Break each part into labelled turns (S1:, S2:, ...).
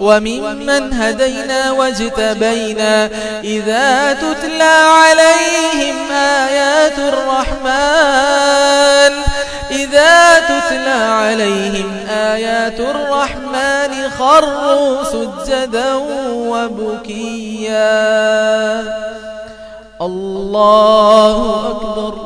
S1: وممن هدينا واجتبينا إذا تتلى عليهم آيات الرحمن إذا تتلى عليهم آيات الرحمن خروا سجدا وبكيا الله أكبر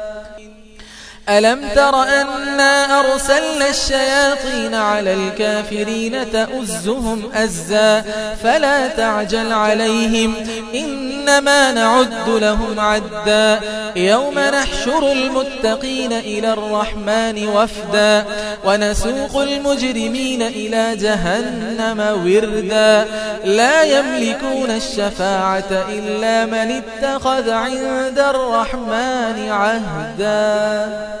S1: ألم تر أنا أرسلنا الشياطين على الكافرين تأزهم أزا فلا تعجل عليهم إنما نعد لهم عدا يوم نحشر المتقين إلى الرحمن وفدا ونسوق المجرمين إلى جهنم وردا لا يملكون الشفاعة إلا من اتخذ عند الرحمن عهدا